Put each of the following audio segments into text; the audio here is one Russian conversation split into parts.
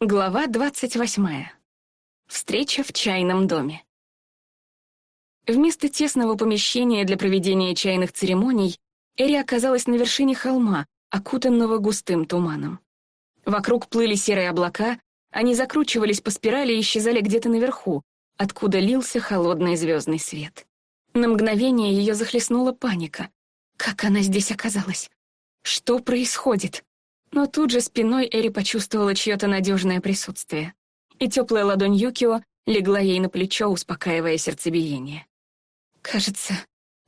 Глава двадцать восьмая. Встреча в чайном доме. Вместо тесного помещения для проведения чайных церемоний Эри оказалась на вершине холма, окутанного густым туманом. Вокруг плыли серые облака, они закручивались по спирали и исчезали где-то наверху, откуда лился холодный звездный свет. На мгновение ее захлестнула паника. Как она здесь оказалась? Что происходит? Но тут же спиной Эри почувствовала чье-то надежное присутствие. И теплая ладонь Юкио легла ей на плечо, успокаивая сердцебиение. «Кажется,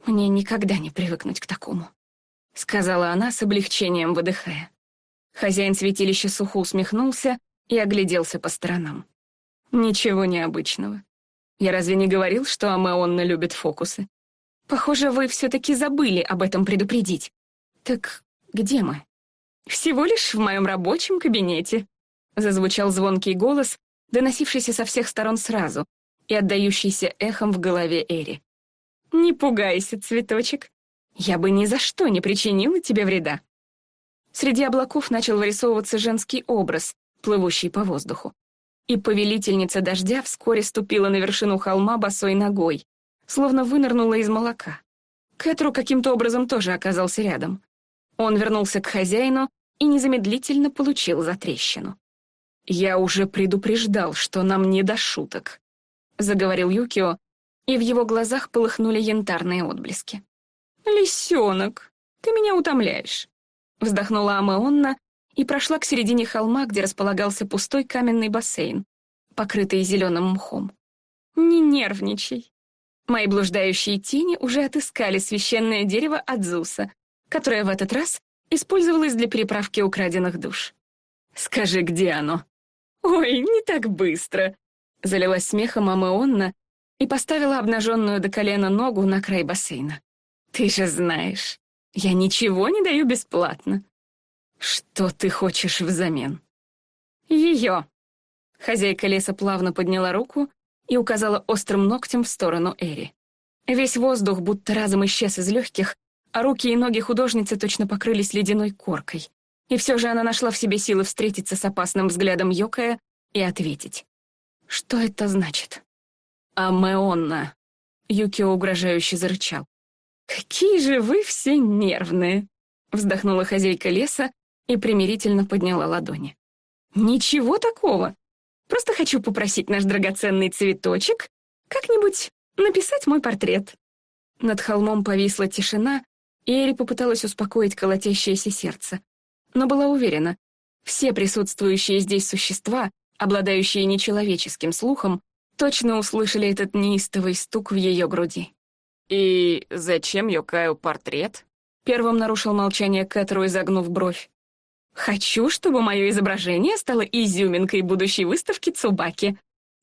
мне никогда не привыкнуть к такому», — сказала она с облегчением, выдыхая. Хозяин святилища сухо усмехнулся и огляделся по сторонам. «Ничего необычного. Я разве не говорил, что Амеонна любит фокусы? Похоже, вы все-таки забыли об этом предупредить. Так где мы?» «Всего лишь в моем рабочем кабинете», — зазвучал звонкий голос, доносившийся со всех сторон сразу и отдающийся эхом в голове Эри. «Не пугайся, цветочек. Я бы ни за что не причинила тебе вреда». Среди облаков начал вырисовываться женский образ, плывущий по воздуху. И повелительница дождя вскоре ступила на вершину холма босой ногой, словно вынырнула из молока. Кэтру каким-то образом тоже оказался рядом. Он вернулся к хозяину и незамедлительно получил затрещину. «Я уже предупреждал, что нам не до шуток», — заговорил Юкио, и в его глазах полыхнули янтарные отблески. «Лисенок, ты меня утомляешь», — вздохнула Амаонна и прошла к середине холма, где располагался пустой каменный бассейн, покрытый зеленым мхом. «Не нервничай. Мои блуждающие тени уже отыскали священное дерево Адзуса, которое в этот раз использовалась для переправки украденных душ. «Скажи, где оно?» «Ой, не так быстро!» Залилась смехом Амеонна и поставила обнаженную до колена ногу на край бассейна. «Ты же знаешь, я ничего не даю бесплатно». «Что ты хочешь взамен?» «Ее!» Хозяйка леса плавно подняла руку и указала острым ногтем в сторону Эри. Весь воздух будто разом исчез из легких, а руки и ноги художницы точно покрылись ледяной коркой. И все же она нашла в себе силы встретиться с опасным взглядом Йокая и ответить. «Что это значит?» «Амеонна», — Юкио угрожающе зарычал. «Какие же вы все нервные!» — вздохнула хозяйка леса и примирительно подняла ладони. «Ничего такого. Просто хочу попросить наш драгоценный цветочек как-нибудь написать мой портрет». Над холмом повисла тишина, Эри попыталась успокоить колотящееся сердце, но была уверена, все присутствующие здесь существа, обладающие нечеловеческим слухом, точно услышали этот неистовый стук в ее груди. «И зачем Йокаю портрет?» Первым нарушил молчание Кэтру, изогнув бровь. «Хочу, чтобы мое изображение стало изюминкой будущей выставки Цубаки»,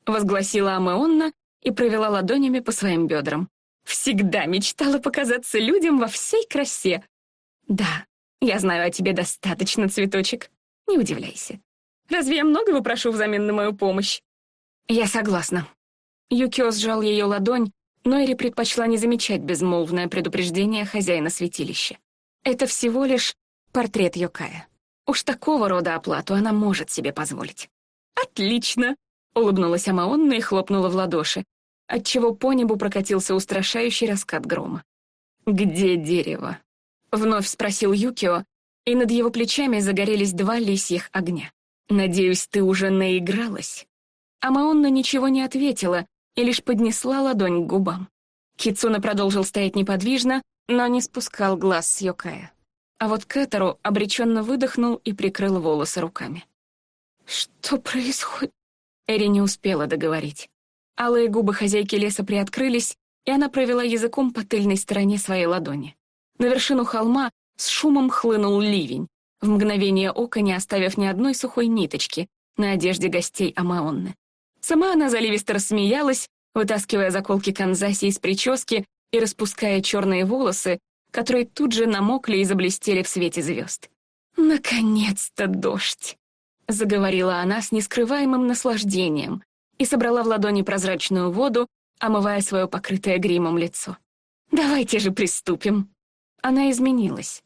возгласила Амеонна и провела ладонями по своим бедрам. Всегда мечтала показаться людям во всей красе. Да, я знаю о тебе достаточно, цветочек. Не удивляйся. Разве я многого прошу взамен на мою помощь? Я согласна. Юкио сжал ее ладонь, но Эри предпочла не замечать безмолвное предупреждение хозяина святилища. Это всего лишь портрет Йокая. Уж такого рода оплату она может себе позволить. «Отлично!» — улыбнулась Амаонна и хлопнула в ладоши, отчего по небу прокатился устрашающий раскат грома. «Где дерево?» — вновь спросил Юкио, и над его плечами загорелись два лисьих огня. «Надеюсь, ты уже наигралась?» А Маонна ничего не ответила и лишь поднесла ладонь к губам. Кицуна продолжил стоять неподвижно, но не спускал глаз с Йокая. А вот Кэтеру обреченно выдохнул и прикрыл волосы руками. «Что происходит?» Эри не успела договорить. Алые губы хозяйки леса приоткрылись, и она провела языком по тыльной стороне своей ладони. На вершину холма с шумом хлынул ливень, в мгновение ока не оставив ни одной сухой ниточки на одежде гостей Амаонны. Сама она заливисто рассмеялась, вытаскивая заколки канзаси из прически и распуская черные волосы, которые тут же намокли и заблестели в свете звезд. «Наконец-то дождь!» — заговорила она с нескрываемым наслаждением, и собрала в ладони прозрачную воду, омывая свое покрытое гримом лицо. «Давайте же приступим». Она изменилась.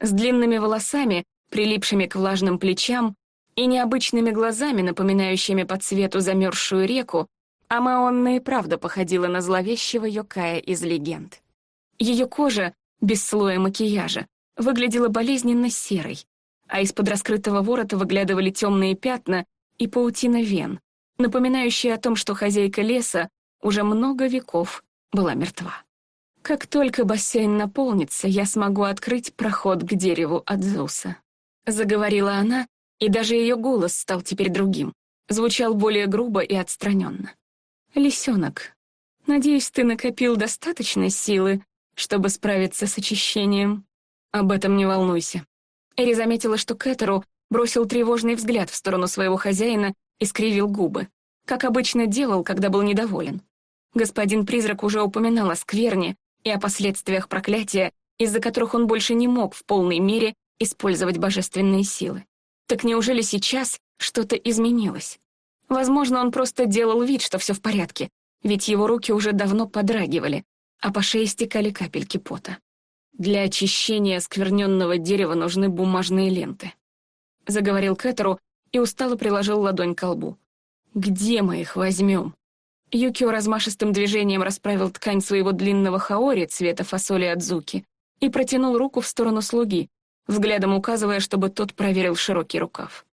С длинными волосами, прилипшими к влажным плечам, И необычными глазами, напоминающими по цвету замерзшую реку, Амаонна и правда походила на зловещего Йокая из легенд. Ее кожа, без слоя макияжа, выглядела болезненно серой, а из-под раскрытого ворота выглядывали темные пятна и паутина вен, напоминающие о том, что хозяйка леса уже много веков была мертва. Как только бассейн наполнится, я смогу открыть проход к дереву Адзуса. Заговорила она, и даже ее голос стал теперь другим. Звучал более грубо и отстраненно. «Лисенок, надеюсь, ты накопил достаточно силы, чтобы справиться с очищением. Об этом не волнуйся». Эри заметила, что Кэтеру бросил тревожный взгляд в сторону своего хозяина и скривил губы, как обычно делал, когда был недоволен. Господин-призрак уже упоминал о скверне и о последствиях проклятия, из-за которых он больше не мог в полной мере использовать божественные силы. Так неужели сейчас что-то изменилось? Возможно, он просто делал вид, что все в порядке, ведь его руки уже давно подрагивали, а по шее стекали капельки пота. Для очищения оскверненного дерева нужны бумажные ленты. Заговорил Кэтеру и устало приложил ладонь к лбу. «Где мы их возьмем?» Юкио размашистым движением расправил ткань своего длинного хаори цвета фасоли Адзуки и протянул руку в сторону слуги, взглядом указывая, чтобы тот проверил широкий рукав.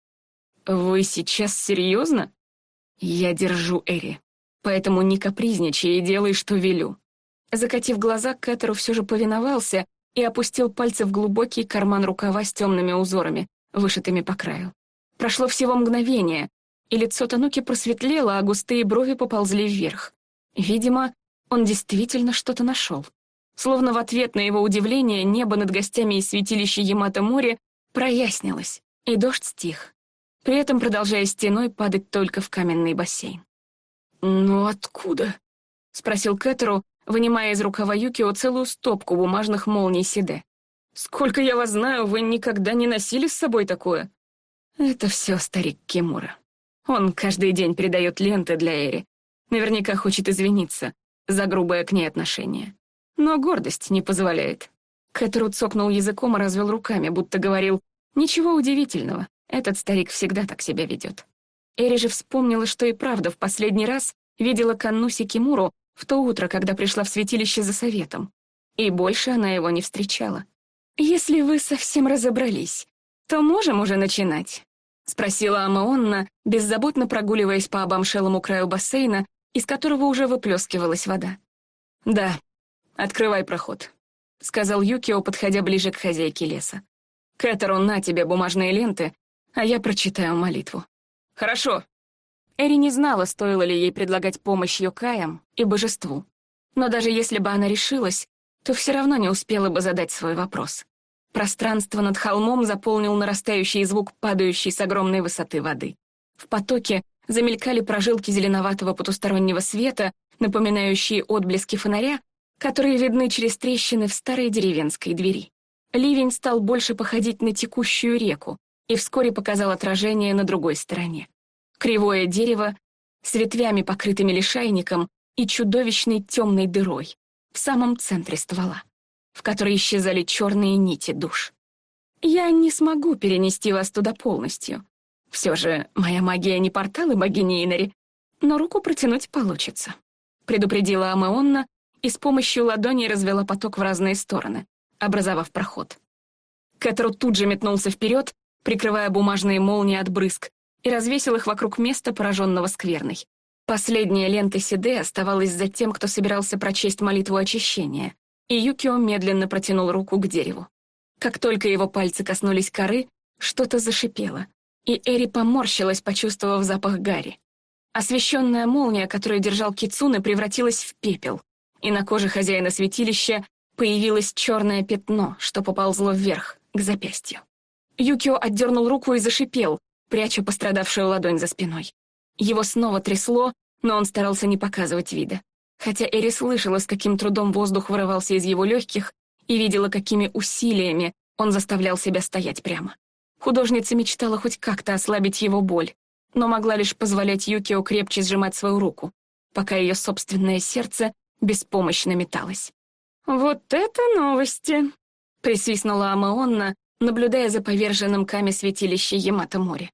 «Вы сейчас серьезно?» «Я держу Эри, поэтому не капризничай и делай, что велю». Закатив глаза, Кэтеру все же повиновался и опустил пальцы в глубокий карман рукава с темными узорами, вышитыми по краю. Прошло всего мгновение, и лицо Тануки просветлело, а густые брови поползли вверх. Видимо, он действительно что-то нашел. Словно в ответ на его удивление небо над гостями из святилища Ямато-море прояснилось, и дождь стих, при этом продолжая стеной падать только в каменный бассейн. «Ну откуда?» — спросил Кэтеру, вынимая из рукава Юкио целую стопку бумажных молний Сиде. «Сколько я вас знаю, вы никогда не носили с собой такое?» «Это все старик Кимура», он каждый день передает ленты для Эри. Наверняка хочет извиниться за грубое к ней отношение. Но гордость не позволяет. Кэтру цокнул языком и развел руками, будто говорил, «Ничего удивительного, этот старик всегда так себя ведет». Эри же вспомнила, что и правда в последний раз видела Каннуси Кимуру в то утро, когда пришла в святилище за советом. И больше она его не встречала. «Если вы совсем разобрались, то можем уже начинать?» — спросила Амаонна, беззаботно прогуливаясь по обомшелому краю бассейна, из которого уже выплескивалась вода. «Да, открывай проход», — сказал Юкио, подходя ближе к хозяйке леса. «Кэтеру, на тебе бумажные ленты, а я прочитаю молитву». «Хорошо». Эри не знала, стоило ли ей предлагать помощь Йокаям и божеству. Но даже если бы она решилась, то все равно не успела бы задать свой вопрос. Пространство над холмом заполнил нарастающий звук падающей с огромной высоты воды. В потоке замелькали прожилки зеленоватого потустороннего света, напоминающие отблески фонаря, которые видны через трещины в старой деревенской двери. Ливень стал больше походить на текущую реку и вскоре показал отражение на другой стороне. Кривое дерево с ветвями, покрытыми лишайником, и чудовищной темной дырой в самом центре ствола в которой исчезали черные нити душ. Я не смогу перенести вас туда полностью. Все же моя магия не порталы богини Инари, но руку протянуть получится. Предупредила Амеонна и с помощью ладони развела поток в разные стороны, образовав проход. Кэтру тут же метнулся вперед, прикрывая бумажные молнии от брызг, и развесил их вокруг места, пораженного скверной. Последняя лента Сиде оставалась за тем, кто собирался прочесть молитву очищения, и Юкио медленно протянул руку к дереву. Как только его пальцы коснулись коры, что-то зашипело, и Эри поморщилась, почувствовав запах гари. Освещенная молния, которую держал Кицуны, превратилась в пепел, и на коже хозяина святилища появилось черное пятно, что поползло вверх, к запястью. Юкио отдернул руку и зашипел, пряча пострадавшую ладонь за спиной. Его снова трясло, но он старался не показывать вида. Хотя Эри слышала, с каким трудом воздух вырывался из его легких, и видела, какими усилиями он заставлял себя стоять прямо. Художница мечтала хоть как-то ослабить его боль, но могла лишь позволять Юкио крепче сжимать свою руку, пока ее собственное сердце беспомощно металось. «Вот это новости!» — присвистнула Амаонна, наблюдая за поверженным Ками святилища Ямато-море.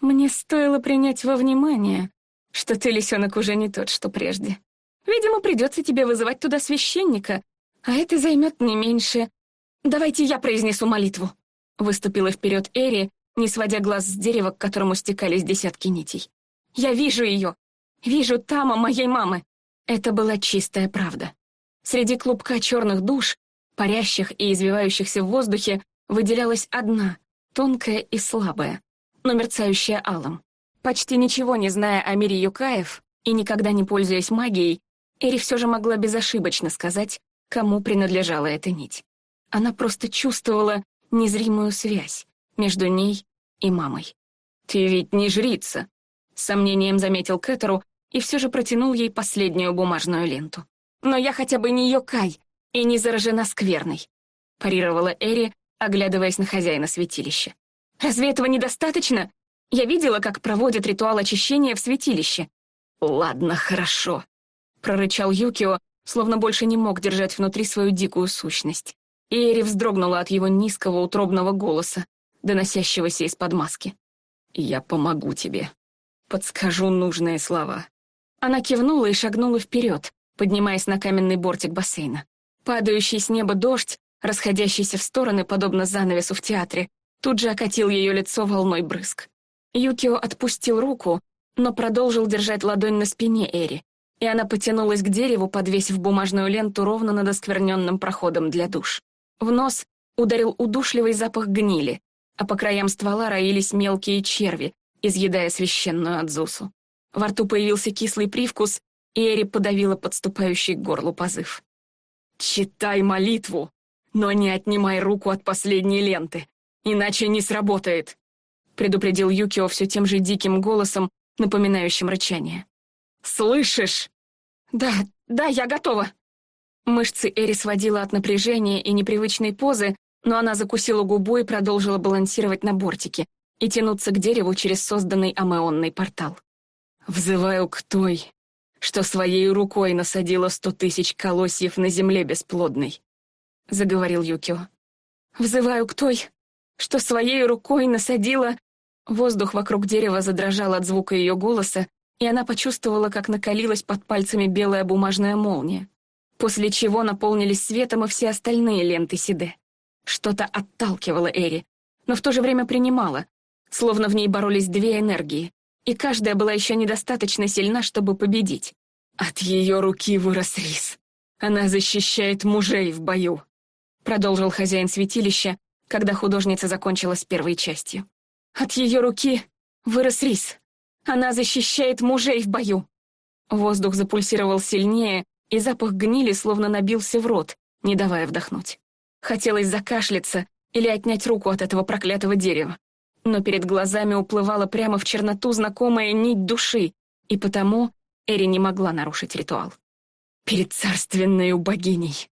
Мне стоило принять во внимание, что ты, лисенок, уже не тот, что прежде. Видимо, придется тебе вызывать туда священника, а это займет не меньше. Давайте я произнесу молитву. Выступила вперед Эри, не сводя глаз с дерева, к которому стекались десятки нитей. Я вижу ее. Вижу Тама моей мамы. Это была чистая правда. Среди клубка черных душ, парящих и извивающихся в воздухе, выделялась одна, тонкая и слабая, но мерцающая алым. Почти ничего не зная о мире Юкаев и никогда не пользуясь магией, Эри все же могла безошибочно сказать, кому принадлежала эта нить. Она просто чувствовала незримую связь между ней и мамой. «Ты ведь не жрица», — с сомнением заметил Кэтеру и все же протянул ей последнюю бумажную ленту. «Но я хотя бы не Йокай и не заражена скверной», — парировала Эри, оглядываясь на хозяина святилища. «Разве этого недостаточно? Я видела, как проводят ритуал очищения в святилище». «Ладно, хорошо», — прорычал Юкио, словно больше не мог держать внутри свою дикую сущность. И Эри вздрогнула от его низкого утробного голоса, доносящегося из-под маски. «Я помогу тебе. Подскажу нужные слова». Она кивнула и шагнула вперед, поднимаясь на каменный бортик бассейна. Падающий с неба дождь, расходящийся в стороны, подобно занавесу в театре, тут же окатил ее лицо волной брызг. Юкио отпустил руку, но продолжил держать ладонь на спине Эри, и она потянулась к дереву, подвесив бумажную ленту ровно над оскверненным проходом для душ. В нос ударил удушливый запах гнили, а по краям ствола роились мелкие черви, изъедая священную отзусу. Во рту появился кислый привкус, и Эри подавила подступающий к горлу позыв. «Читай молитву, но не отнимай руку от последней ленты, иначе не сработает», предупредил Юкио все тем же диким голосом, напоминающим рычание. «Слышишь?» «Да, да, я готова». Мышцы Эри сводила от напряжения и непривычной позы, но она закусила губу и продолжила балансировать на бортике и тянуться к дереву через созданный амеонный портал. «Взываю к той, что своей рукой насадила сто тысяч колосьев на земле бесплодной», — заговорил Юкио. «Взываю к той, что своей рукой насадила...» Воздух вокруг дерева задрожал от звука ее голоса, и она почувствовала, как накалилась под пальцами белая бумажная молния, после чего наполнились светом и все остальные ленты Сиде. Что-то отталкивало Эри, но в то же время принимало, словно в ней боролись две энергии, и каждая была еще недостаточно сильна, чтобы победить. От ее руки вырос рис. Она защищает мужей в бою, продолжил хозяин святилища, когда художница закончила с первой частью. От ее руки вырос рис. Она защищает мужей в бою. Воздух запульсировал сильнее, и запах гнили словно набился в рот, не давая вдохнуть. Хотелось закашляться или отнять руку от этого проклятого дерева. Но перед глазами уплывала прямо в черноту знакомая нить души, и потому Эри не могла нарушить ритуал. «Перед царственною богиней,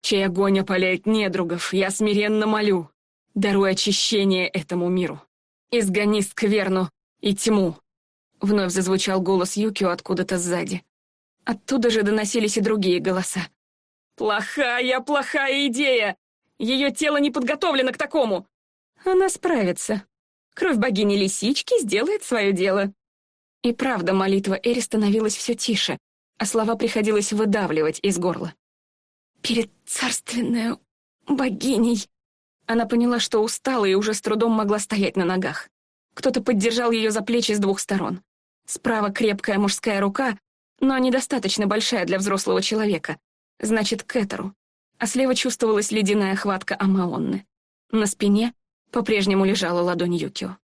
чей огонь опаляет недругов, я смиренно молю, даруй очищение этому миру. Изгони скверну и тьму». Вновь зазвучал голос Юкио откуда-то сзади. Оттуда же доносились и другие голоса. «Плохая, плохая идея! Ее тело не подготовлено к такому!» «Она справится. Кровь богини-лисички сделает свое дело». И правда, молитва Эри становилась все тише, а слова приходилось выдавливать из горла. «Перед царственной богиней...» Она поняла, что устала и уже с трудом могла стоять на ногах. Кто-то поддержал ее за плечи с двух сторон. Справа крепкая мужская рука, но недостаточно большая для взрослого человека. Значит, к Этеру. А слева чувствовалась ледяная хватка Амаонны. На спине по-прежнему лежала ладонь Юкио.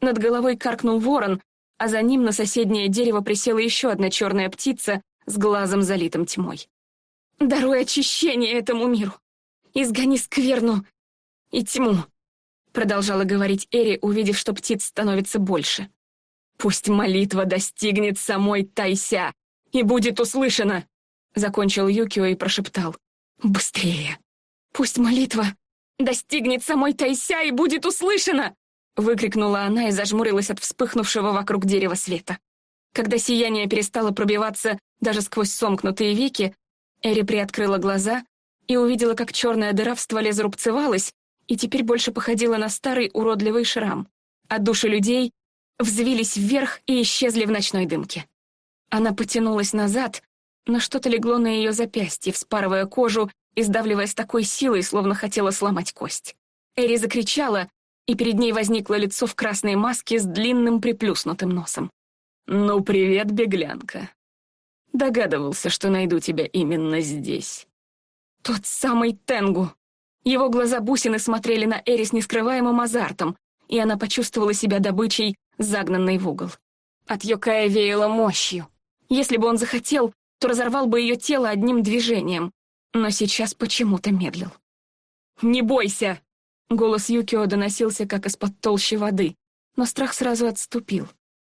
Над головой каркнул ворон, а за ним на соседнее дерево присела еще одна черная птица с глазом залитым тьмой. «Даруй очищение этому миру! Изгони скверну и тьму!» Продолжала говорить Эри, увидев, что птиц становится больше. «Пусть молитва достигнет самой Тайся и будет услышана!» Закончил Юкио и прошептал. «Быстрее! Пусть молитва достигнет самой Тайся и будет услышана!» Выкрикнула она и зажмурилась от вспыхнувшего вокруг дерева света. Когда сияние перестало пробиваться даже сквозь сомкнутые веки, Эри приоткрыла глаза и увидела, как черная дыра в стволе зарубцевалась и теперь больше походила на старый уродливый шрам, а души людей взвились вверх и исчезли в ночной дымке. Она потянулась назад, но что-то легло на ее запястье, вспарывая кожу и сдавливая с такой силой, словно хотела сломать кость. Эри закричала, и перед ней возникло лицо в красной маске с длинным приплюснутым носом. «Ну, привет, беглянка. Догадывался, что найду тебя именно здесь». Тот самый Тенгу. Его глаза бусины смотрели на Эри с нескрываемым азартом, и она почувствовала себя добычей, загнанной в угол. От Йокая веяло мощью. Если бы он захотел, то разорвал бы ее тело одним движением, но сейчас почему-то медлил. «Не бойся!» Голос Юкио доносился, как из-под толщи воды, но страх сразу отступил.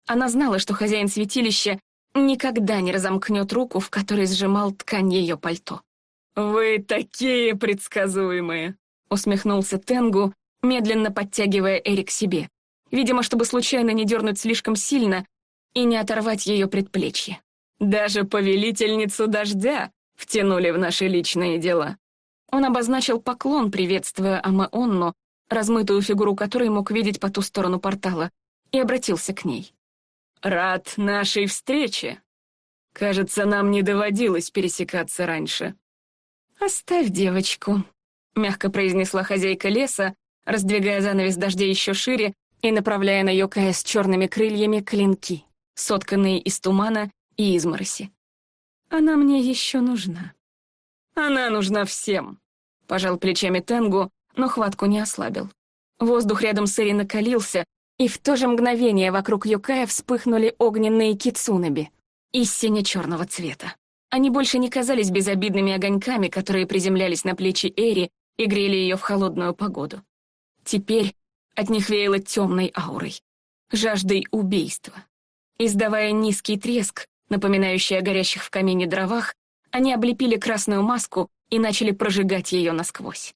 Она знала, что хозяин святилища никогда не разомкнет руку, в которой сжимал ткань ее пальто. «Вы такие предсказуемые!» — усмехнулся Тенгу, медленно подтягивая Эри к себе. Видимо, чтобы случайно не дернуть слишком сильно и не оторвать ее предплечье. «Даже повелительницу дождя втянули в наши личные дела». Он обозначил поклон, приветствуя Амаонну, размытую фигуру которой мог видеть по ту сторону портала, и обратился к ней. «Рад нашей встрече. Кажется, нам не доводилось пересекаться раньше». «Оставь девочку», — мягко произнесла хозяйка леса, раздвигая занавес дождя еще шире и направляя на Йокая с черными крыльями клинки, сотканные из тумана и измороси. «Она мне еще нужна». «Она нужна всем», — пожал плечами Тенгу, но хватку не ослабил. Воздух рядом с Эри накалился, и в то же мгновение вокруг Йокая вспыхнули огненные кицунаби из сине-черного цвета. Они больше не казались безобидными огоньками, которые приземлялись на плечи Эри и грели ее в холодную погоду. Теперь от них веяло темной аурой, жаждой убийства. Издавая низкий треск, напоминающий о горящих в камине дровах, они облепили красную маску и начали прожигать ее насквозь.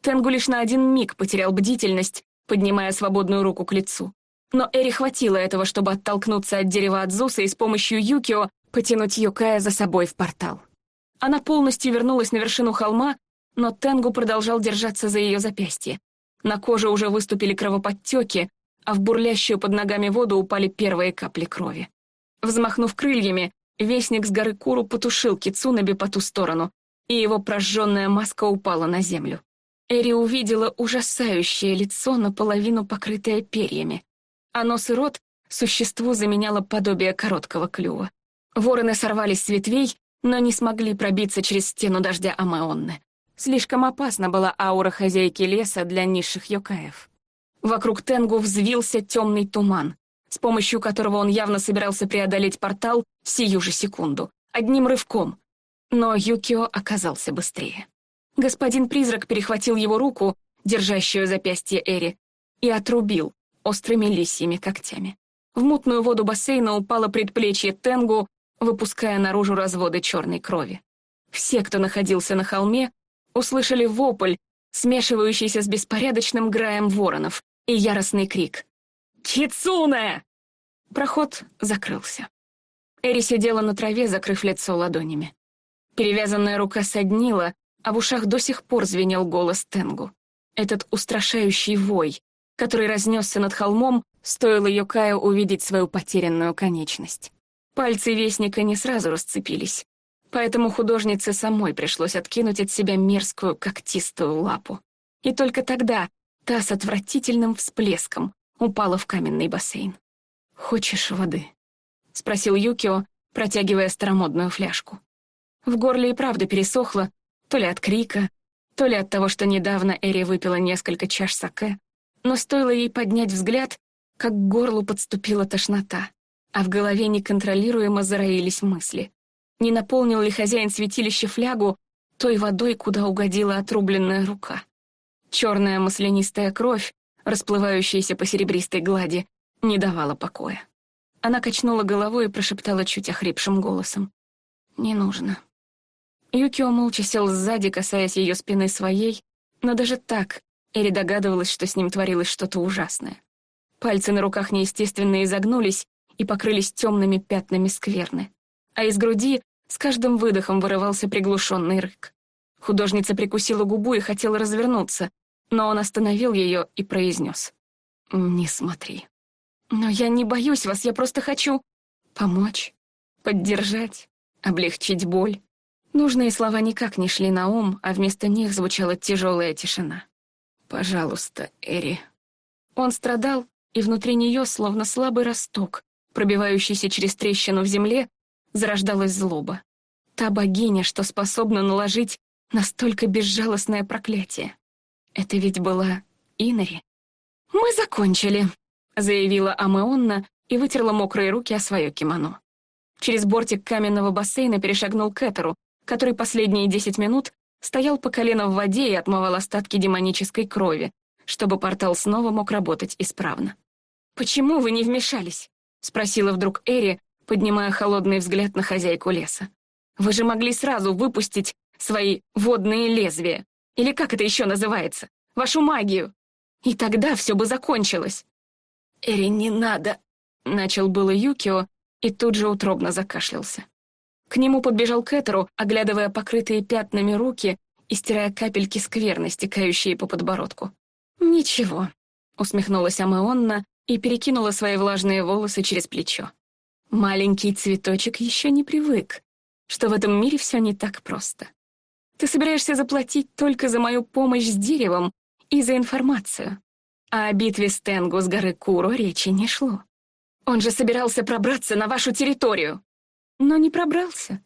Тенгу лишь на один миг потерял бдительность, поднимая свободную руку к лицу. Но Эри хватило этого, чтобы оттолкнуться от дерева Адзуса и с помощью Юкио потянуть Юкая за собой в портал. Она полностью вернулась на вершину холма, но Тенгу продолжал держаться за ее запястье. На коже уже выступили кровоподтеки, а в бурлящую под ногами воду упали первые капли крови. Взмахнув крыльями, вестник с горы Куру потушил Кицунаби по ту сторону, и его прожженная маска упала на землю. Эри увидела ужасающее лицо, наполовину покрытое перьями, а нос и рот существу заменяло подобие короткого клюва. Вороны сорвались с ветвей, но не смогли пробиться через стену дождя Амаонны. Слишком опасна была аура хозяйки леса для низших йокаев. Вокруг Тенгу взвился темный туман, с помощью которого он явно собирался преодолеть портал сию же секунду, одним рывком. Но Юкио оказался быстрее. Господин-призрак перехватил его руку, держащую запястье Эри, и отрубил острыми лисьими когтями. В мутную воду бассейна упало предплечье Тенгу, выпуская наружу разводы черной крови. Все, кто находился на холме, услышали вопль, смешивающийся с беспорядочным граем воронов, и яростный крик. «Кицуне!» Проход закрылся. Эри сидела на траве, закрыв лицо ладонями. Перевязанная рука соднила, а в ушах до сих пор звенел голос Тенгу. Этот устрашающий вой, который разнесся над холмом, стоило Йокаю увидеть свою потерянную конечность. Пальцы Вестника не сразу расцепились, поэтому художнице самой пришлось откинуть от себя мерзкую когтистую лапу. И только тогда та с отвратительным всплеском упала в каменный бассейн. «Хочешь воды?» — спросил Юкио, протягивая старомодную фляжку. В горле и правда пересохло, то ли от крика, то ли от того, что недавно Эри выпила несколько чаш саке, но стоило ей поднять взгляд, как к горлу подступила тошнота а в голове неконтролируемо зароились мысли. Не наполнил ли хозяин святилища флягу той водой, куда угодила отрубленная рука? Черная маслянистая кровь, расплывающаяся по серебристой глади, не давала покоя. Она качнула головой и прошептала чуть охрипшим голосом. «Не нужно». Юкио молча сел сзади, касаясь ее спины своей, но даже так Эри догадывалась, что с ним творилось что-то ужасное. Пальцы на руках неестественно изогнулись, и покрылись темными пятнами скверны. А из груди с каждым выдохом вырывался приглушенный рык. Художница прикусила губу и хотела развернуться, но он остановил ее и произнес. «Не смотри». Но я не боюсь вас, я просто хочу помочь, поддержать, облегчить боль. Нужные слова никак не шли на ум, а вместо них звучала тяжелая тишина. «Пожалуйста, Эри». Он страдал, и внутри нее, словно слабый росток, пробивающийся через трещину в земле, зарождалась злоба. Та богиня, что способна наложить настолько безжалостное проклятие. Это ведь была Инари. «Мы закончили», — заявила Амеонна и вытерла мокрые руки о свое кимоно. Через бортик каменного бассейна перешагнул Кэтеру, который последние десять минут стоял по колено в воде и отмывал остатки демонической крови, чтобы портал снова мог работать исправно. «Почему вы не вмешались?» — спросила вдруг Эри, поднимая холодный взгляд на хозяйку леса. «Вы же могли сразу выпустить свои водные лезвия, или как это еще называется, вашу магию, и тогда все бы закончилось». «Эри, не надо!» — начал было Юкио и тут же утробно закашлялся. К нему подбежал Кэтеру, оглядывая покрытые пятнами руки и стирая капельки скверны, стекающие по подбородку. «Ничего», — усмехнулась Амеонна и перекинула свои влажные волосы через плечо. «Маленький цветочек еще не привык, что в этом мире все не так просто. Ты собираешься заплатить только за мою помощь с деревом и за информацию. А о битве с Тенгу с горы Куро речи не шло. Он же собирался пробраться на вашу территорию. Но не пробрался.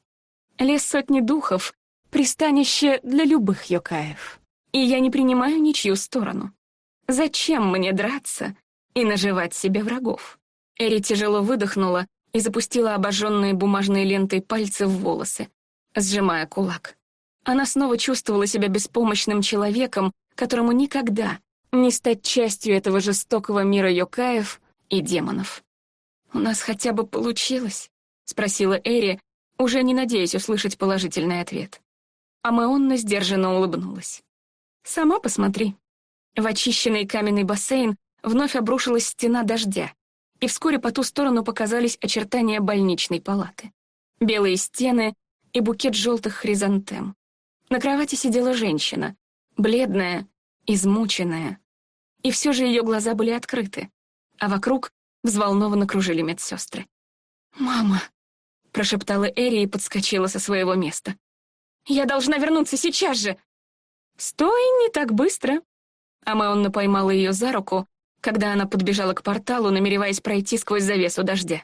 Лес сотни духов — пристанище для любых йокаев. И я не принимаю ничью сторону. Зачем мне драться и наживать себе врагов? Эри тяжело выдохнула и запустила обожженные бумажной лентой пальцы в волосы, сжимая кулак. Она снова чувствовала себя беспомощным человеком, которому никогда не стать частью этого жестокого мира йокаев и демонов. «У нас хотя бы получилось?» — спросила Эри, уже не надеясь услышать положительный ответ. А Маонна сдержанно улыбнулась. «Сама посмотри». В очищенный каменный бассейн вновь обрушилась стена дождя, и вскоре по ту сторону показались очертания больничной палаты. Белые стены и букет желтых хризантем. На кровати сидела женщина, бледная, измученная. И все же ее глаза были открыты, а вокруг взволнованно кружили медсестры. «Мама!» — прошептала Эри и подскочила со своего места. «Я должна вернуться сейчас же!» «Стой, не так быстро!» Амаонна поймала ее за руку, когда она подбежала к порталу, намереваясь пройти сквозь завесу дождя.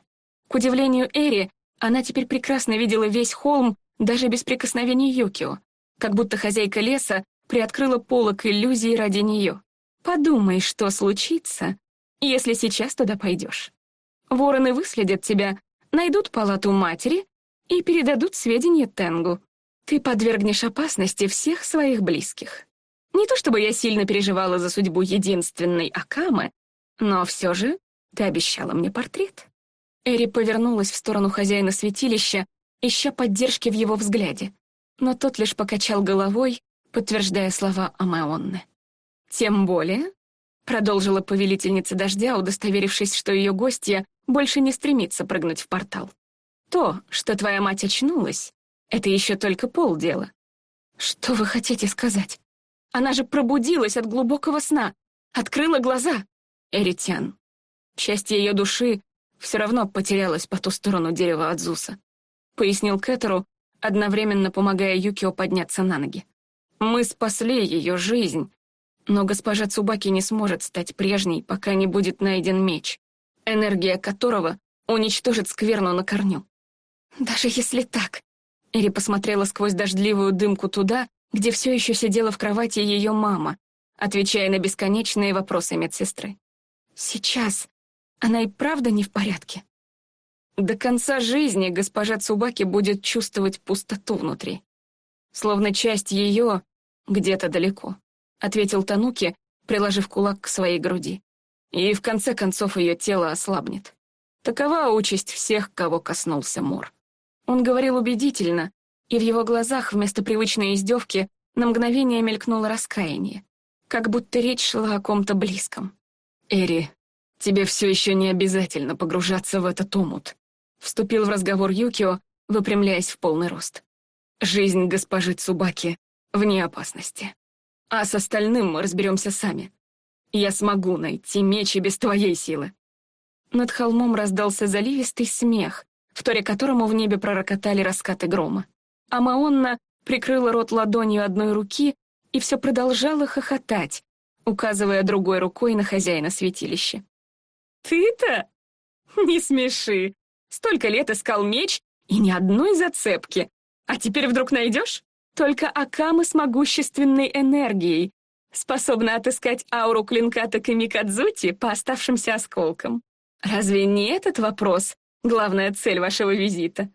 К удивлению Эри, она теперь прекрасно видела весь холм даже без прикосновений Юкио, как будто хозяйка леса приоткрыла полок иллюзии ради нее. Подумай, что случится, если сейчас туда пойдешь. Вороны выследят тебя, найдут палату матери и передадут сведения Тенгу. Ты подвергнешь опасности всех своих близких. Не то чтобы я сильно переживала за судьбу единственной Акамы, но все же ты обещала мне портрет. Эри повернулась в сторону хозяина святилища, ища поддержки в его взгляде но тот лишь покачал головой, подтверждая слова Амаонны. «Тем более», — продолжила повелительница дождя, удостоверившись, что ее гостья больше не стремится прыгнуть в портал. «То, что твоя мать очнулась, это еще только полдела». «Что вы хотите сказать? Она же пробудилась от глубокого сна, открыла глаза!» Эритян. Часть ее души все равно потерялась по ту сторону дерева Адзуса, пояснил Кэтеру, одновременно помогая Юкио подняться на ноги. «Мы спасли ее жизнь, но госпожа Цубаки не сможет стать прежней, пока не будет найден меч, энергия которого уничтожит скверну на корню. Даже если так...» Эри посмотрела сквозь дождливую дымку туда, где все еще сидела в кровати ее мама, отвечая на бесконечные вопросы медсестры. «Сейчас она и правда не в порядке?» До конца жизни госпожа Цубаки будет чувствовать пустоту внутри. Словно часть ее где-то далеко, ответил Тануки, приложив кулак к своей груди. И в конце концов ее тело ослабнет. Такова участь всех, кого коснулся Мор. Он говорил убедительно, и в его глазах вместо привычной издевки на мгновение мелькнуло раскаяние, как будто речь шла о ком-то близком. «Эри, тебе все еще не обязательно погружаться в этот омут. Вступил в разговор Юкио, выпрямляясь в полный рост. «Жизнь госпожи Цубаки вне опасности. А с остальным мы разберемся сами. Я смогу найти меч и без твоей силы». Над холмом раздался заливистый смех, в торе которому в небе пророкотали раскаты грома. А Маонна прикрыла рот ладонью одной руки и все продолжала хохотать, указывая другой рукой на хозяина святилища. «Ты-то? Не смеши. Столько лет искал меч и ни одной зацепки. А теперь вдруг найдешь? Только Акамы с могущественной энергией, способна отыскать ауру клинка Такамикадзути по оставшимся осколкам. Разве не этот вопрос главная цель вашего визита?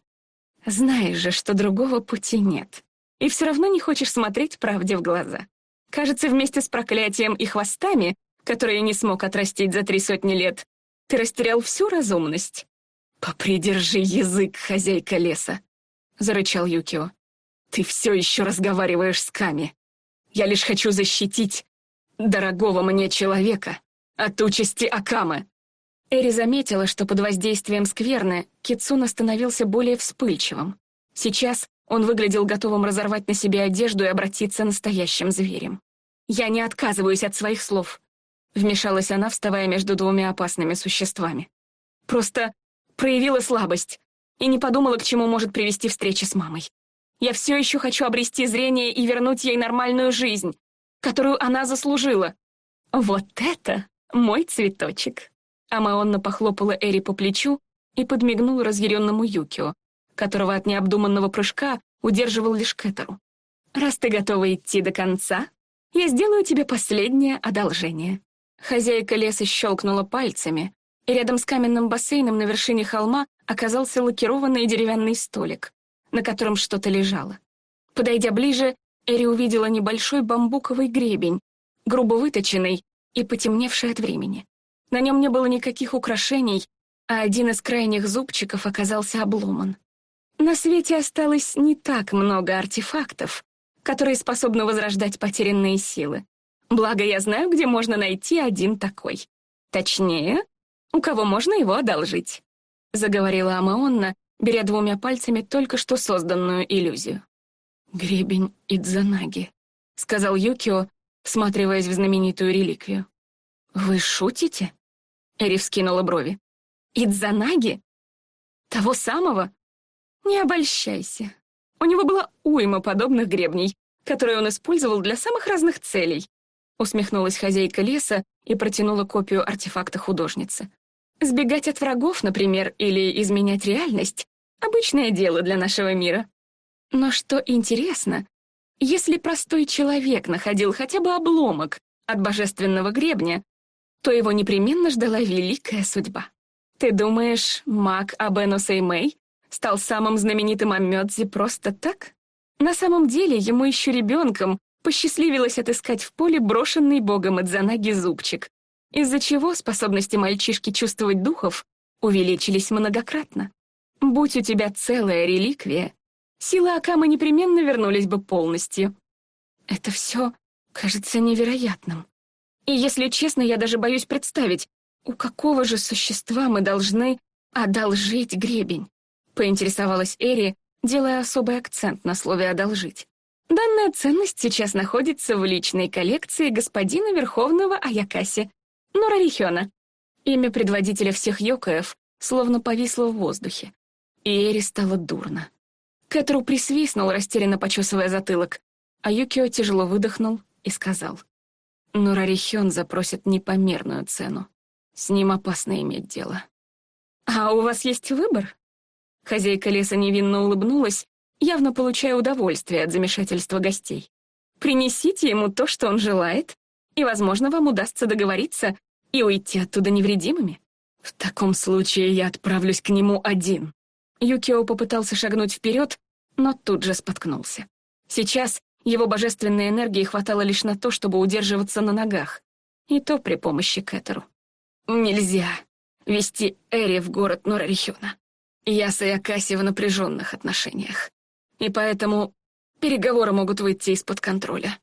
Знаешь же, что другого пути нет. И все равно не хочешь смотреть правде в глаза. Кажется, вместе с проклятием и хвостами, которые не смог отрастить за три сотни лет, ты растерял всю разумность. «Попридержи язык, хозяйка леса», — зарычал Юкио. «Ты все еще разговариваешь с Ками. Я лишь хочу защитить дорогого мне человека от участи Акамы». Эри заметила, что под воздействием скверны Китсуна становился более вспыльчивым. Сейчас он выглядел готовым разорвать на себе одежду и обратиться настоящим зверем. «Я не отказываюсь от своих слов», — вмешалась она, вставая между двумя опасными существами. «Просто проявила слабость и не подумала, к чему может привести встреча с мамой. Я все еще хочу обрести зрение и вернуть ей нормальную жизнь, которую она заслужила. Вот это мой цветочек». Амаонна похлопала Эри по плечу и подмигнула разъяренному Юкио, которого от необдуманного прыжка удерживал лишь Кэтеру. «Раз ты готова идти до конца, я сделаю тебе последнее одолжение». Хозяйка леса щелкнула пальцами, и рядом с каменным бассейном на вершине холма оказался лакированный деревянный столик, на котором что-то лежало. Подойдя ближе, Эри увидела небольшой бамбуковый гребень, грубо выточенный и потемневший от времени. На нем не было никаких украшений, а один из крайних зубчиков оказался обломан. На свете осталось не так много артефактов, которые способны возрождать потерянные силы. Благо, я знаю, где можно найти один такой. Точнее, у кого можно его одолжить. Заговорила Амаонна, беря двумя пальцами только что созданную иллюзию. «Гребень Идзанаги», — сказал Юкио, всматриваясь в знаменитую реликвию. «Вы шутите?» Эри вскинула брови. «Идзанаги? Того самого? Не обольщайся. У него была уйма подобных гребней, которые он использовал для самых разных целей. Усмехнулась хозяйка леса и протянула копию артефакта художницы. Сбегать от врагов, например, или изменять реальность — обычное дело для нашего мира. Но что интересно, если простой человек находил хотя бы обломок от божественного гребня, то его непременно ждала великая судьба. Ты думаешь, маг Абену Сеймей стал самым знаменитым Амёдзи просто так? На самом деле ему еще ребенком посчастливилось отыскать в поле брошенный богом Эдзанаги зубчик, из-за чего способности мальчишки чувствовать духов увеличились многократно. Будь у тебя целая реликвия, силы Акамы непременно вернулись бы полностью. Это все кажется невероятным. И если честно, я даже боюсь представить, у какого же существа мы должны одолжить гребень поинтересовалась Эри, делая особый акцент на слове «одолжить». Данная ценность сейчас находится в личной коллекции господина Верховного Аякаси, Норарихёна. Имя предводителя всех йокаев словно повисло в воздухе. И Эри стало дурно. Кэтру присвистнул, растерянно почесывая затылок, а Юкио тяжело выдохнул и сказал. Нурарихён запросит непомерную цену. С ним опасно иметь дело. «А у вас есть выбор?» Хозяйка леса невинно улыбнулась, явно получая удовольствие от замешательства гостей. «Принесите ему то, что он желает, и, возможно, вам удастся договориться и уйти оттуда невредимыми. В таком случае я отправлюсь к нему один». Юкио попытался шагнуть вперед, но тут же споткнулся. Сейчас его божественной энергии хватало лишь на то, чтобы удерживаться на ногах, и то при помощи Кэтеру. «Нельзя вести Эри в город Норарихюна. Я с Аякаси в напряженных отношениях. И поэтому переговоры могут выйти из-под контроля.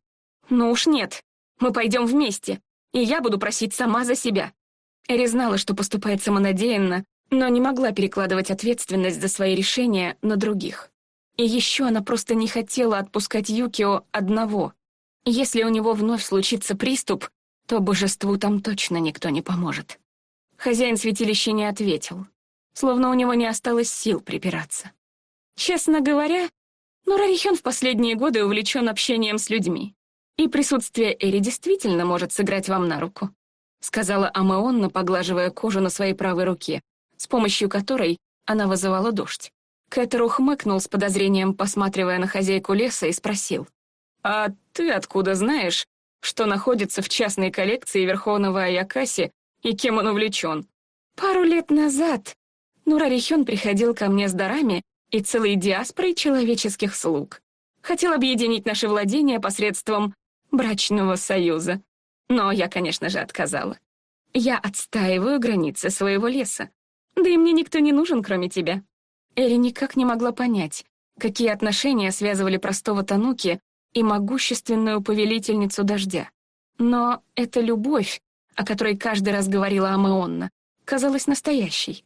Ну уж нет, мы пойдем вместе, и я буду просить сама за себя. Эри знала, что поступает самонадеянно, но не могла перекладывать ответственность за свои решения на других. И еще она просто не хотела отпускать Юкио одного. Если у него вновь случится приступ, то божеству там точно никто не поможет. Хозяин святилища не ответил, словно у него не осталось сил припираться. Честно говоря, Нурарихен в последние годы увлечен общением с людьми, и присутствие Эри действительно может сыграть вам на руку, сказала Амаонна, поглаживая кожу на своей правой руке, с помощью которой она вызывала дождь. Кэтер ухмыкнул с подозрением, посматривая на хозяйку леса, и спросил. «А ты откуда знаешь, что находится в частной коллекции Верховного Аякаси и кем он увлечен?» «Пару лет назад Нурарихен приходил ко мне с дарами и целой диаспорой человеческих слуг. Хотел объединить наши владения посредством брачного союза. Но я, конечно же, отказала. Я отстаиваю границы своего леса. Да и мне никто не нужен, кроме тебя. Эри никак не могла понять, какие отношения связывали простого Тануки и могущественную повелительницу дождя. Но эта любовь, о которой каждый раз говорила Амеонна, казалась настоящей.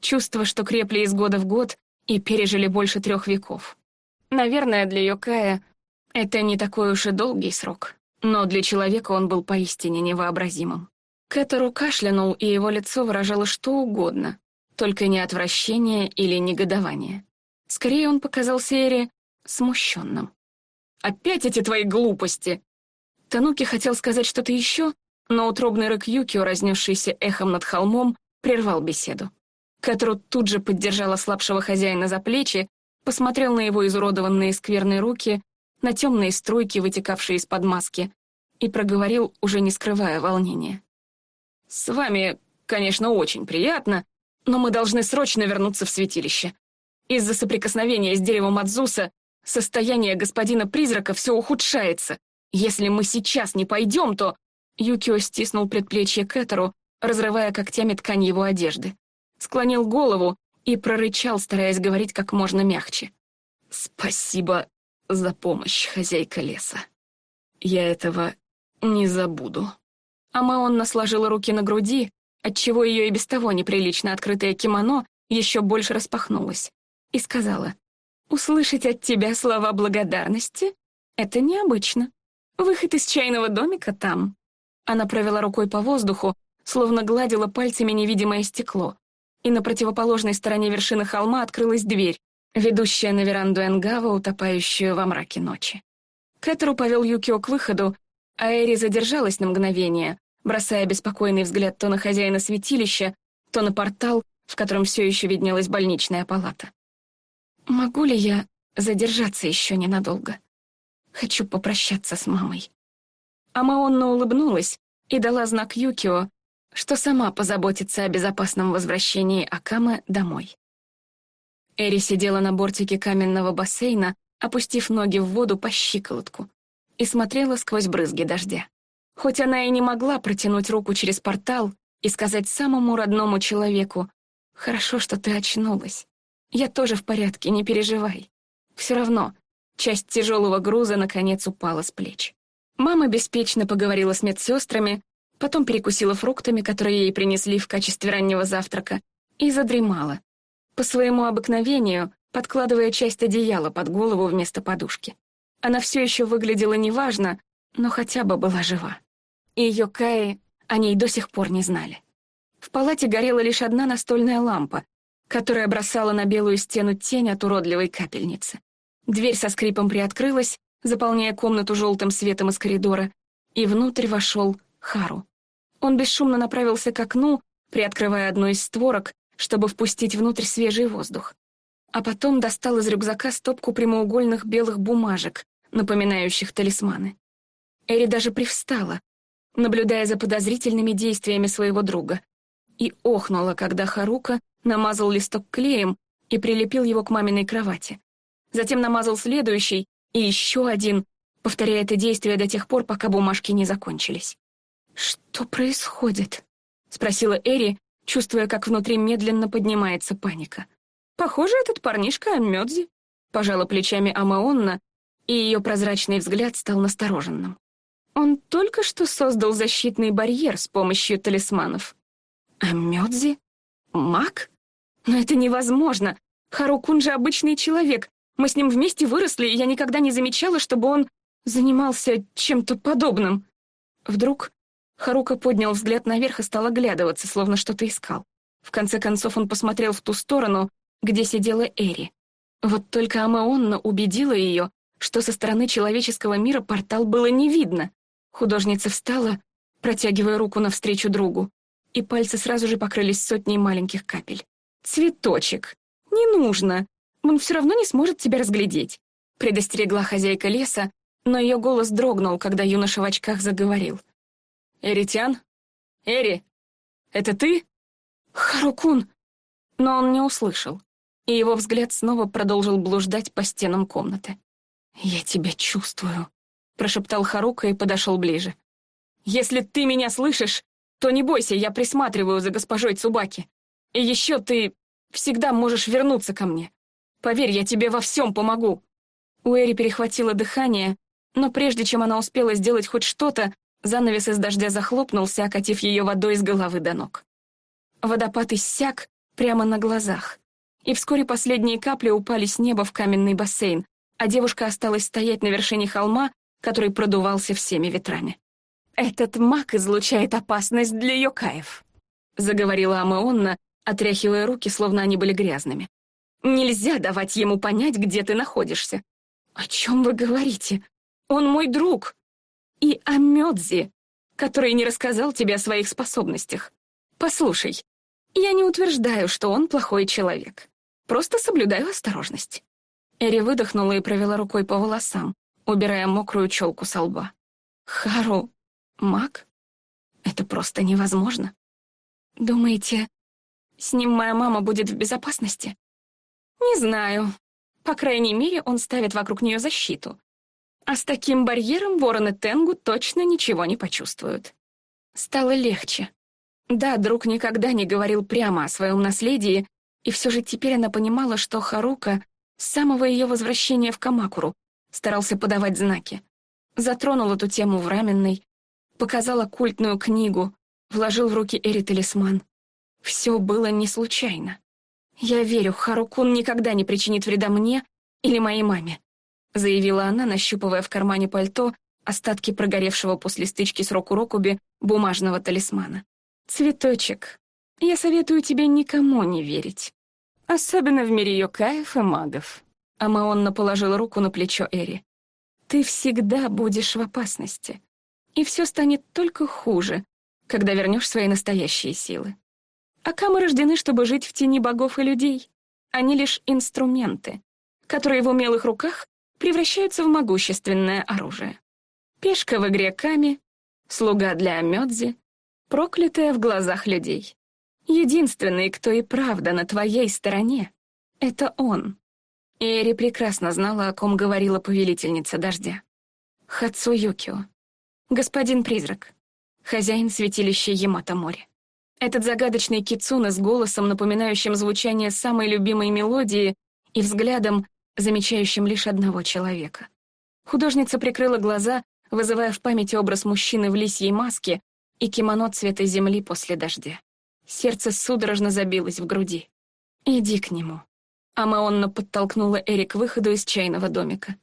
Чувства, что крепли из года в год и пережили больше трех веков. Наверное, для Йокая это не такой уж и долгий срок, но для человека он был поистине невообразимым. Кэтеру кашлянул, и его лицо выражало что угодно, только не отвращение или негодование. Скорее, он показался Эре смущенным. «Опять эти твои глупости!» Тануки хотел сказать что-то еще, но утробный рык Юкио, разнесшийся эхом над холмом, прервал беседу. Кэтру тут же поддержал ослабшего хозяина за плечи, посмотрел на его изуродованные скверные руки, на темные струйки, вытекавшие из-под маски, и проговорил, уже не скрывая волнения. «С вами, конечно, очень приятно, но мы должны срочно вернуться в святилище. Из-за соприкосновения с деревом Адзуса состояние господина-призрака все ухудшается. Если мы сейчас не пойдем, то...» Юкио стиснул предплечье Кэтеру, разрывая когтями ткань его одежды. Склонил голову и прорычал, стараясь говорить как можно мягче. «Спасибо за помощь, хозяйка леса. Я этого не забуду». Амаонна сложила руки на груди, отчего ее и без того неприлично открытое кимоно еще больше распахнулось, и сказала, «Услышать от тебя слова благодарности — это необычно. Выход из чайного домика там». Она провела рукой по воздуху, словно гладила пальцами невидимое стекло, и на противоположной стороне вершины холма открылась дверь, ведущая на веранду Энгава, утопающую во мраке ночи. Кэтеру повел Юкио к выходу, а Эри задержалась на мгновение, бросая беспокойный взгляд то на хозяина святилища, то на портал, в котором все еще виднелась больничная палата. «Могу ли я задержаться еще ненадолго? Хочу попрощаться с мамой». Амаонна улыбнулась и дала знак Юкио, что сама позаботится о безопасном возвращении Акамы домой. Эри сидела на бортике каменного бассейна, опустив ноги в воду по щиколотку, и смотрела сквозь брызги дождя. Хоть она и не могла протянуть руку через портал и сказать самому родному человеку «Хорошо, что ты очнулась. Я тоже в порядке, не переживай». Все равно часть тяжелого груза наконец упала с плеч. Мама беспечно поговорила с медсестрами, потом перекусила фруктами, которые ей принесли в качестве раннего завтрака, и задремала, по своему обыкновению подкладывая часть одеяла под голову вместо подушки. Она все еще выглядела неважно, но хотя бы была жива и ее Каи о ней до сих пор не знали. В палате горела лишь одна настольная лампа, которая бросала на белую стену тень от уродливой капельницы. Дверь со скрипом приоткрылась, заполняя комнату желтым светом из коридора, и внутрь вошел Хару. Он бесшумно направился к окну, приоткрывая одну из створок, чтобы впустить внутрь свежий воздух. А потом достал из рюкзака стопку прямоугольных белых бумажек, напоминающих талисманы. Эри даже привстала, наблюдая за подозрительными действиями своего друга, и охнула, когда Харука намазал листок клеем и прилепил его к маминой кровати. Затем намазал следующий и еще один, повторяя это действие до тех пор, пока бумажки не закончились. «Что происходит?» — спросила Эри, чувствуя, как внутри медленно поднимается паника. «Похоже, этот парнишка Мёдзи», — пожала плечами Амаонна, и ее прозрачный взгляд стал настороженным. Он только что создал защитный барьер с помощью талисманов. А Мёдзи? Маг? Но это невозможно. Харукун же обычный человек. Мы с ним вместе выросли, и я никогда не замечала, чтобы он занимался чем-то подобным. Вдруг Харука поднял взгляд наверх и стал оглядываться, словно что-то искал. В конце концов он посмотрел в ту сторону, где сидела Эри. Вот только Амаонна убедила ее, что со стороны человеческого мира портал было не видно. Художница встала, протягивая руку навстречу другу, и пальцы сразу же покрылись сотней маленьких капель. «Цветочек! Не нужно! Он все равно не сможет тебя разглядеть!» предостерегла хозяйка леса, но ее голос дрогнул, когда юноша в очках заговорил. «Эритян? Эри, это ты?» «Харукун!» Но он не услышал, и его взгляд снова продолжил блуждать по стенам комнаты. «Я тебя чувствую», — прошептал Харука и подошел ближе. «Если ты меня слышишь, то не бойся, я присматриваю за госпожой Цубаки. И еще ты всегда можешь вернуться ко мне. Поверь, я тебе во всем помогу». У Эри перехватило дыхание, но прежде чем она успела сделать хоть что-то, занавес из дождя захлопнулся, окатив ее водой с головы до ног. Водопад иссяк прямо на глазах, и вскоре последние капли упали с неба в каменный бассейн, а девушка осталась стоять на вершине холма, который продувался всеми ветрами. «Этот маг излучает опасность для Йокаев», — заговорила Амеонна, отряхивая руки, словно они были грязными. «Нельзя давать ему понять, где ты находишься». «О чем вы говорите? Он мой друг. И о Мёдзи, который не рассказал тебе о своих способностях. Послушай, я не утверждаю, что он плохой человек. Просто соблюдаю осторожность». Эри выдохнула и провела рукой по волосам, убирая мокрую челку со лба. «Хару, маг? Это просто невозможно. Думаете, с ним моя мама будет в безопасности? Не знаю. По крайней мере, он ставит вокруг нее защиту. А с таким барьером вороны Тенгу точно ничего не почувствуют. Стало легче. Да, друг никогда не говорил прямо о своем наследии, и все же теперь она понимала, что Харука с самого ее возвращения в Камакуру старался подавать знаки. Затронул эту тему в раменной, показала культную книгу, вложил в руки Эри талисман. Все было не случайно. «Я верю, Харукун никогда не причинит вреда мне или моей маме», заявила она, нащупывая в кармане пальто остатки прогоревшего после стычки с Року-Рокуби бумажного талисмана. «Цветочек, я советую тебе никому не верить. Особенно в мире йокаев и магов. Амаонна положила руку на плечо Эри. Ты всегда будешь в опасности. И все станет только хуже, когда вернешь свои настоящие силы. Акамы рождены, чтобы жить в тени богов и людей. Они лишь инструменты, которые в умелых руках превращаются в могущественное оружие. Пешка в игре Ками, слуга для Амёдзи, проклятая в глазах людей. Единственный, кто и правда на твоей стороне, — это он. Эри прекрасно знала, о ком говорила повелительница дождя. Хацу Юкио. Господин призрак. Хозяин святилища Ямато-море. Этот загадочный кицуна с голосом, напоминающим звучание самой любимой мелодии, и взглядом, замечающим лишь одного человека. Художница прикрыла глаза, вызывая в памяти образ мужчины в лисьей маске и кимоно цвета земли после дождя. Сердце судорожно забилось в груди. «Иди к нему». Амаонна подтолкнула Эрик к выходу из чайного домика.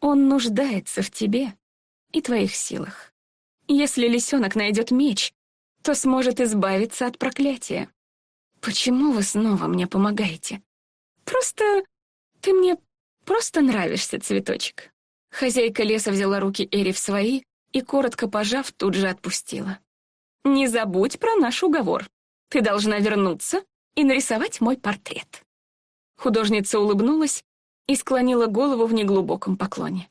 «Он нуждается в тебе и твоих силах. Если лисенок найдет меч, то сможет избавиться от проклятия. Почему вы снова мне помогаете? Просто ты мне просто нравишься, цветочек». Хозяйка леса взяла руки Эри в свои и, коротко пожав, тут же отпустила. «Не забудь про наш уговор. Ты должна вернуться и нарисовать мой портрет». Художница улыбнулась и склонила голову в неглубоком поклоне.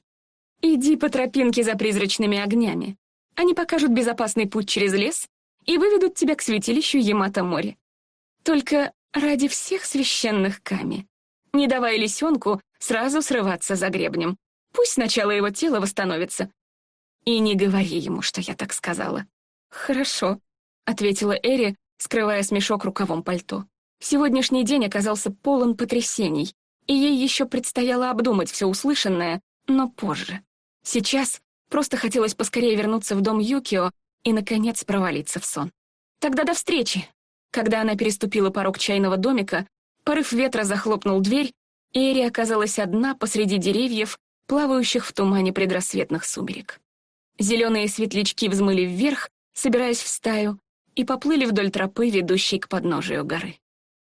«Иди по тропинке за призрачными огнями. Они покажут безопасный путь через лес и выведут тебя к святилищу Ямато-море. Только ради всех священных Ками. Не давай лисенку сразу срываться за гребнем. Пусть сначала его тело восстановится. И не говори ему, что я так сказала. «Хорошо», — ответила Эри, скрывая смешок рукавом пальто. Сегодняшний день оказался полон потрясений, и ей еще предстояло обдумать все услышанное, но позже. Сейчас просто хотелось поскорее вернуться в дом Юкио и, наконец, провалиться в сон. Тогда до встречи. Когда она переступила порог чайного домика, порыв ветра захлопнул дверь, и Эри оказалась одна посреди деревьев, плавающих в тумане предрассветных сумерек. Зеленые светлячки взмыли вверх, собираясь в стаю, и поплыли вдоль тропы, ведущей к подножию горы.